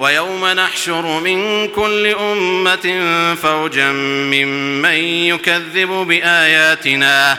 ويوم نحشر من كل أمة فوجا ممن يكذب بآياتنا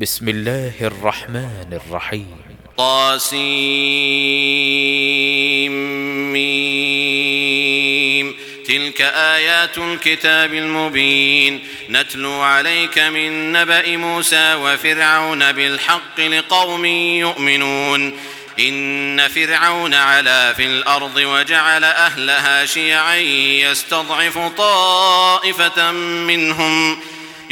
بسم الله الرحمن الرحيم قاسم تلك آيات الكتاب المبين نتلو عليك من نبأ موسى وفرعون بالحق لقوم يؤمنون إن فرعون علا في الأرض وجعل أهلها شيعا يستضعف طائفة منهم۔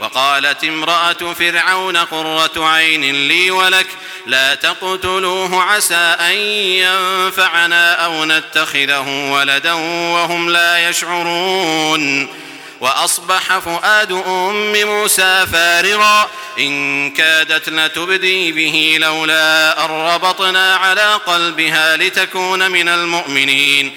وقالت امرأة فرعون قرة عين لي ولك لا تقتلوه عسى أن ينفعنا أو نتخذه ولدا وهم لا يشعرون. وأصبح فؤاد أم موسى فارغا إن كادت لتبدي به لولا أن ربطنا على قلبها لتكون من المؤمنين.